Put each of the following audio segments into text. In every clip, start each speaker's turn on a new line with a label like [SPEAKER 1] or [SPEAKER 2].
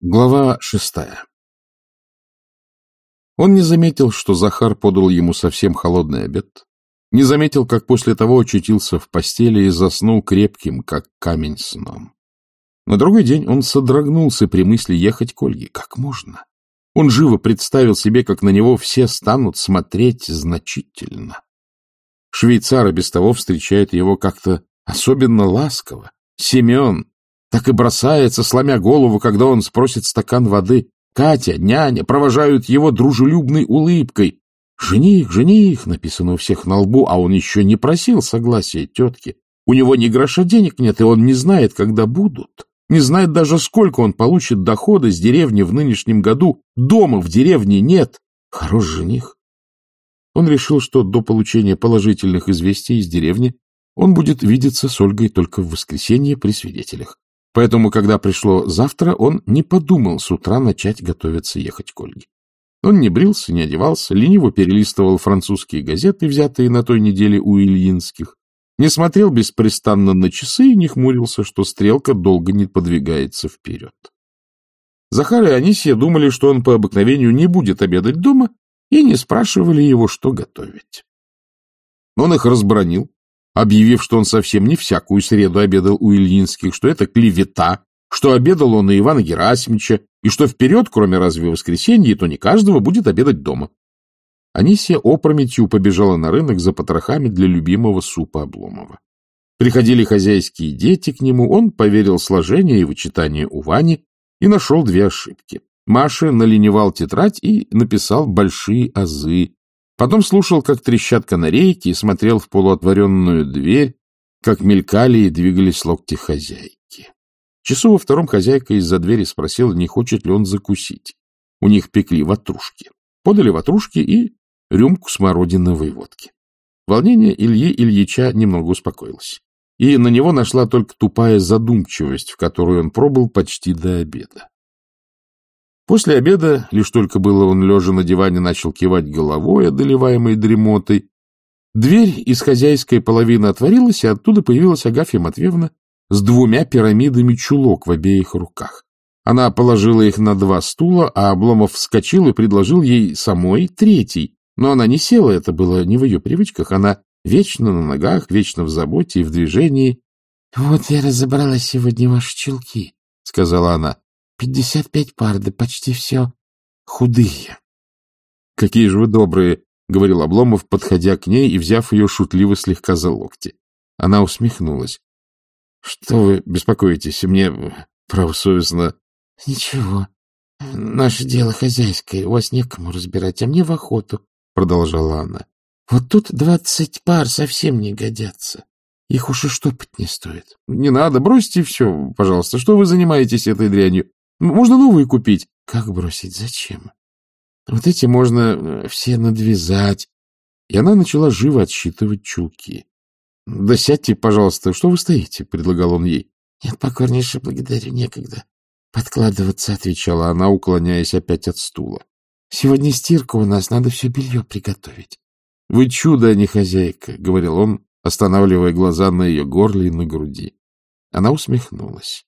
[SPEAKER 1] Глава шестая Он не заметил, что Захар подал ему совсем холодный обед, не заметил, как после того очутился в постели и заснул крепким, как камень сном. На другой день он содрогнулся при мысли ехать к Ольге. Как можно? Он живо представил себе, как на него все станут смотреть значительно. Швейцар без того встречает его как-то особенно ласково. Семен, так и бросается, сломя голову, когда он спросит стакан воды. Катя, няня провожают его дружелюбной улыбкой. «Жених, жених!» написано у всех на лбу, а он еще не просил согласия тетки. У него ни гроша денег нет, и он не знает, когда будут. Не знает даже, сколько он получит дохода с деревни в нынешнем году. Дома в деревне нет. Хорош жених. Он решил, что до получения положительных известий из деревни он будет видеться с Ольгой только в воскресенье при свидетелях. Поэтому, когда пришло завтра, он не подумал с утра начать готовиться ехать к Ольге. Он не брился, не одевался, лениво перелистывал французские газеты, взятые на той неделе у Ильинских, не смотрел беспрестанно на часы и не хмурился, что стрелка долго не подвигается вперед. Захар и Анисия думали, что он по обыкновению не будет обедать дома, и не спрашивали его, что готовить. Он их разбронил, объявив, что он совсем не всякую среду обедал у Ильинских, что это клевета, что обедал он и Ивана Герасимовича, и что вперед, кроме разве воскресенья, то не каждого будет обедать дома. Анисия опрометью побежала на рынок за потрохами для любимого супа Обломова. Приходили хозяйские дети к нему, он поверил сложение и вычитание у Вани и нашел две ошибки. Маша наленивал тетрадь и написал большие азы, Потом слушал, как трещат канарейки, и смотрел в полуотворенную дверь, как мелькали и двигались локти хозяйки. Часу во втором хозяйка из-за двери спросила, не хочет ли он закусить. У них пекли ватрушки. Подали ватрушки и рюмку смородиновой водки. Волнение Ильи Ильича немного успокоилось. И на него нашла только тупая задумчивость, в которую он пробыл почти до обеда. После обеда, лишь только было он, лежа на диване, начал кивать головой, одолеваемой дремотой, дверь из хозяйской половины отворилась, и оттуда появилась Агафья Матвеевна с двумя пирамидами чулок в обеих руках. Она положила их на два стула, а Обломов вскочил и предложил ей самой третий. Но она не села, это было не в ее привычках. Она вечно на ногах, вечно в заботе и в движении. — Вот я разобрала сегодня ваши чулки, — сказала она. Пятьдесят пять пар, да почти все худые. — Какие же вы добрые, — говорил Обломов, подходя к ней и взяв ее шутливо слегка за локти. Она усмехнулась. — Что вы беспокоитесь? Мне правосовестно... — Ничего. Наше дело хозяйское, у вас некому разбирать, а мне в охоту, — продолжала она. — Вот тут двадцать пар совсем не годятся. Их уж и штопать не стоит. — Не надо, бросьте все, пожалуйста. Что вы занимаетесь этой дрянью? Можно новые купить. Как бросить? Зачем? Вот эти можно э, все надвязать. И она начала живо отсчитывать чулки. — Да сядьте, пожалуйста. Что вы стоите? — предлагал он ей. — Нет, покорнейше благодарю, некогда. Подкладываться, — отвечала она, уклоняясь опять от стула. — Сегодня стирка у нас, надо все белье приготовить. — Вы чудо, а не хозяйка, — говорил он, останавливая глаза на ее горле и на груди. Она усмехнулась. —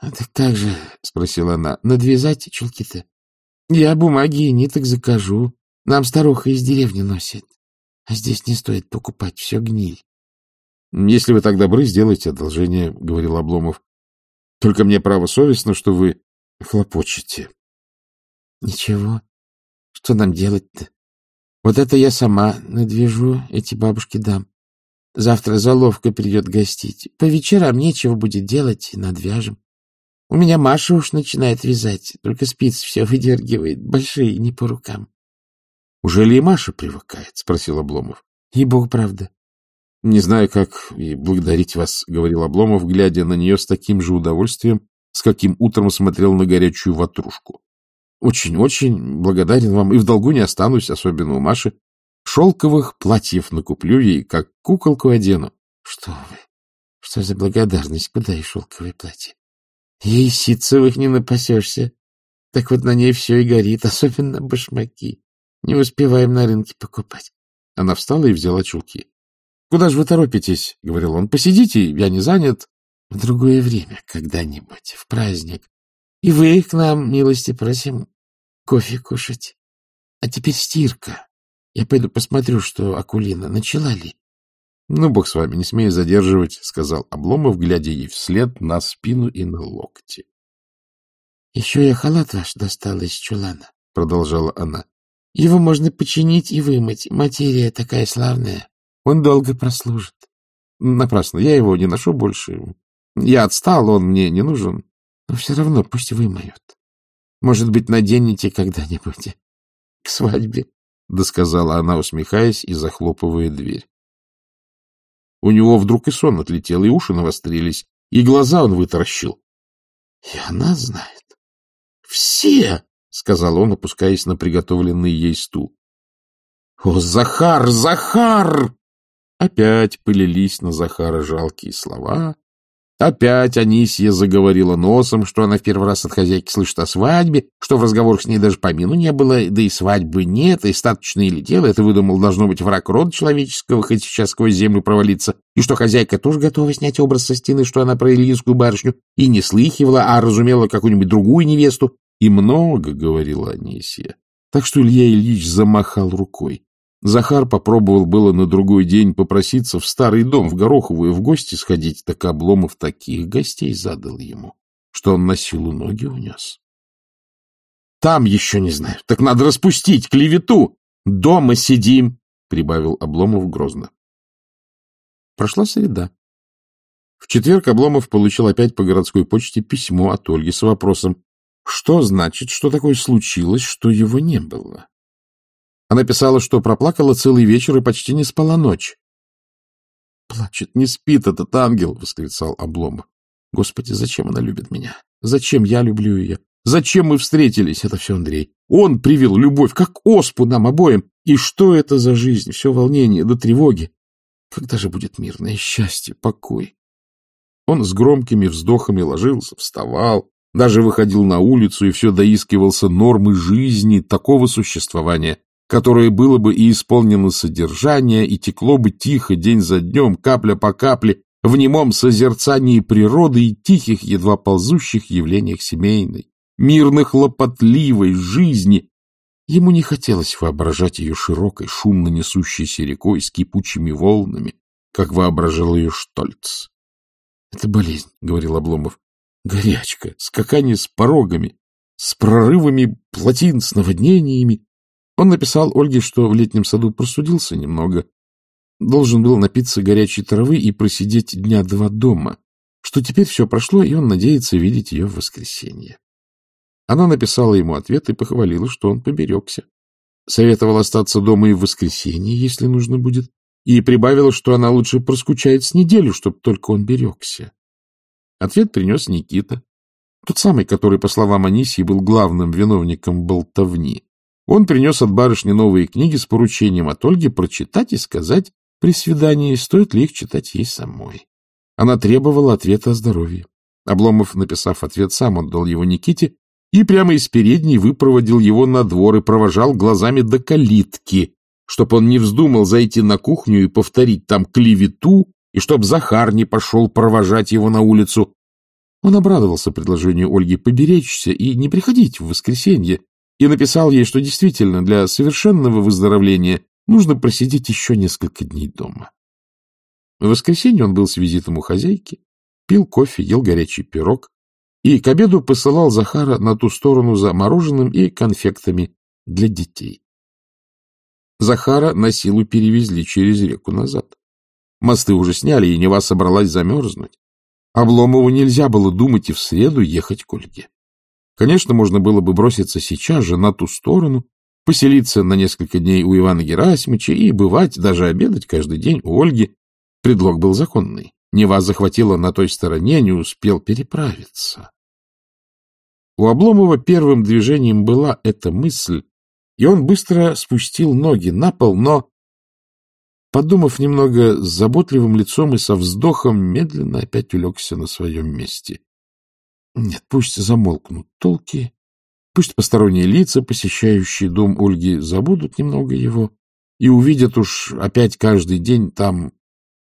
[SPEAKER 1] Так как же, — спросила она, — надвязать чулки-то? — Я бумаги и ниток закажу. Нам старуха из деревни носит. А здесь не стоит покупать, все гниль. — Если вы так добры, сделайте одолжение, — говорил Обломов. — Только мне право совестно, что вы хлопочете. — Ничего. Что нам делать-то? Вот это я сама надвяжу, эти бабушки дам. Завтра заловка придет гостить. По вечерам нечего будет делать, надвяжем. У меня Маша уж начинает вязать, только спиц все выдергивает, большие, не по рукам. — Уже ли и Маша привыкает? — спросил Обломов. — И бог правда. — Не знаю, как и благодарить вас, — говорил Обломов, глядя на нее с таким же удовольствием, с каким утром смотрел на горячую ватрушку. Очень-очень благодарен вам и в долгу не останусь, особенно у Маши. Шелковых платьев накуплю ей, как куколку одену. — Что вы? Что за благодарность? Куда и шелковые платья? Ей ситцевых не напасешься. Так вот на ней все и горит, особенно башмаки. Не успеваем на рынке покупать. Она встала и взяла чулки. — Куда же вы торопитесь? — говорил он. — Посидите, я не занят. — В другое время, когда-нибудь, в праздник.
[SPEAKER 2] И вы к нам, милости просим, кофе кушать. А теперь стирка. Я пойду посмотрю, что Акулина начала ли.
[SPEAKER 1] — Ну, бог с вами, не смею задерживать, — сказал Обломов, глядя ей вслед на спину и на локти.
[SPEAKER 2] — Еще я халат ваш достала из чулана, —
[SPEAKER 1] продолжала она.
[SPEAKER 2] — Его можно починить и вымыть. Материя такая славная. Он долго прослужит.
[SPEAKER 1] — Напрасно. Я его не ношу больше. Я отстал, он мне не нужен.
[SPEAKER 2] Но все равно пусть вымоют. Может быть, наденете когда-нибудь к свадьбе, —
[SPEAKER 1] досказала она, усмехаясь и захлопывая дверь. У него вдруг и сон отлетел, и уши навострились, и глаза он вытаращил.
[SPEAKER 2] — И она знает. — Все! — сказал он, опускаясь на приготовленный ей стул.
[SPEAKER 1] — О, Захар, Захар! Опять пылились на Захара жалкие слова, Опять Анисия заговорила носом, что она в первый раз от хозяйки слышит о свадьбе, что в разговорах с ней даже помину не было, да и свадьбы нет, и статочное летело, это выдумал, должно быть, враг рода человеческого, хоть сейчас сквозь землю провалиться, и что хозяйка тоже готова снять образ со стены, что она про Ильинскую барышню и не слыхивала, а разумела какую-нибудь другую невесту. И много говорила Анисия. Так что Илья Ильич замахал рукой. Захар попробовал было на другой день попроситься в старый дом, в Гороховую, в гости сходить, так Обломов таких гостей задал ему, что он на силу ноги унес. — Там еще не знаю. Так надо распустить клевету. Дома сидим, — прибавил Обломов грозно. Прошла среда. В четверг Обломов получил опять по городской почте письмо от Ольги с вопросом, что значит, что такое случилось, что его не было. Она писала, что проплакала целый вечер и почти не спала ночь. — Плачет, не спит этот ангел! — восклицал Обломов. — Господи, зачем она любит меня? Зачем я люблю ее? Зачем мы встретились? Это все Андрей. Он привил любовь, как оспу нам обоим. И что это за жизнь? Все волнение до тревоги. Когда же будет мирное счастье, покой? Он с громкими вздохами ложился, вставал, даже выходил на улицу и все доискивался нормы жизни, такого существования, которое было бы и исполнено содержание, и текло бы тихо день за днем, капля по капле, в немом созерцании природы и тихих, едва ползущих явлениях семейной, мирных лопотливой жизни. Ему не хотелось воображать ее широкой, шумно несущейся рекой с кипучими волнами, как воображал ее Штольц. — Это болезнь, — говорил Обломов. — Горячка, скакание с порогами, с прорывами плотин, с наводнениями, он написал Ольге, что в летнем саду просудился немного, должен был напиться горячей травы и просидеть дня два дома, что теперь все прошло, и он надеется видеть ее в воскресенье. Она написала ему ответ и похвалила, что он поберегся. Советовал остаться дома и в воскресенье, если нужно будет, и прибавила, что она лучше проскучает с неделю, чтобы только он берегся. Ответ принес Никита, тот самый, который, по словам Анисии, был главным виновником болтовни. Он принес от барышни новые книги с поручением от Ольги прочитать и сказать при свидании, стоит ли их читать ей самой. Она требовала ответа о здоровье. Обломов, написав ответ, сам отдал его Никите и прямо из передней выпроводил его на двор и провожал глазами до калитки, чтоб он не вздумал зайти на кухню и повторить там клевету, и чтоб Захар не пошел провожать его на улицу. Он обрадовался предложению Ольги поберечься и не приходить в воскресенье, и написал ей, что действительно для совершенного выздоровления нужно просидеть еще несколько дней дома. В воскресенье он был с визитом у хозяйки, пил кофе, ел горячий пирог и к обеду посылал Захара на ту сторону за мороженым и конфектами для детей. Захара на силу перевезли через реку назад. Мосты уже сняли, и Нева собралась замерзнуть. Обломову нельзя было думать и в среду ехать к Ольге. Конечно, можно было бы броситься сейчас же на ту сторону, поселиться на несколько дней у Ивана Герасимовича и бывать, даже обедать каждый день у Ольги. Предлог был законный. Нева захватила на той стороне, не успел переправиться. У Обломова первым движением была эта мысль, и он быстро спустил ноги на пол, но, подумав немного с заботливым лицом и со вздохом, медленно опять улегся на своем месте. Нет, пусть замолкнут толки, пусть посторонние лица, посещающие дом Ольги, забудут немного его и увидят уж опять каждый день там,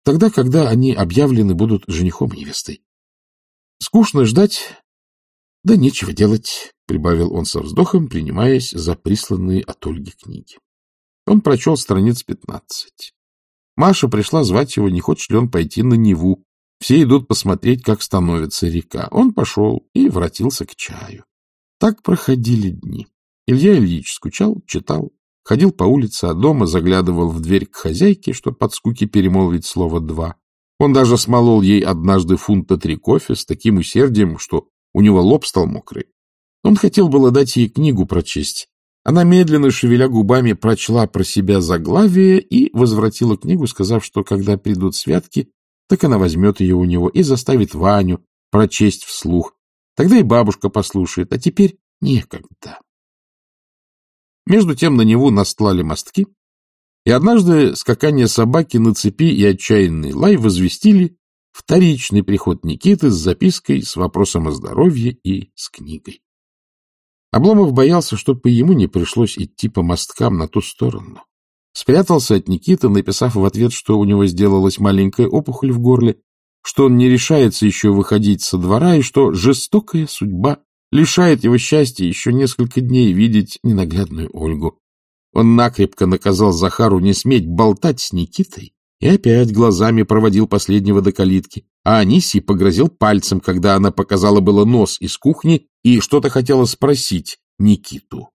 [SPEAKER 1] тогда, когда они объявлены будут женихом невестой. Скучно ждать, —
[SPEAKER 2] Да нечего делать, — прибавил он со вздохом, принимаясь за присланные от Ольги книги. Он прочел страниц пятнадцать. Маша пришла звать его, не хочет ли он пойти на Неву. Все идут посмотреть, как становится река. Он пошел и вратился к чаю. Так проходили дни. Илья Ильич скучал, читал, ходил по улице, а дома заглядывал в дверь к хозяйке, чтобы под скуки перемолвить слово «два». Он даже смолол ей однажды фунта три кофе с таким усердием, что у него лоб стал мокрый. Он хотел было дать ей книгу прочесть. Она, медленно шевеля губами, прочла про себя заглавие и возвратила книгу, сказав, что когда придут святки, так она возьмет ее у него и заставит Ваню прочесть вслух. Тогда и бабушка послушает, а теперь некогда. Между тем на него настлали мостки, и однажды скакание собаки на цепи и отчаянный лай возвестили вторичный приход Никиты с запиской, с вопросом о здоровье и с книгой. Обломов боялся, чтобы ему не пришлось идти по мосткам на ту сторону. Спрятался от Никиты, написав в ответ, что у него сделалась маленькая опухоль в горле, что он не решается еще выходить со двора и что жестокая судьба лишает его счастья еще несколько дней видеть ненаглядную Ольгу. Он накрепко наказал Захару не сметь болтать с Никитой и опять глазами проводил последнего до калитки, а Анисий погрозил пальцем, когда она показала было нос из кухни и что-то хотела спросить Никиту.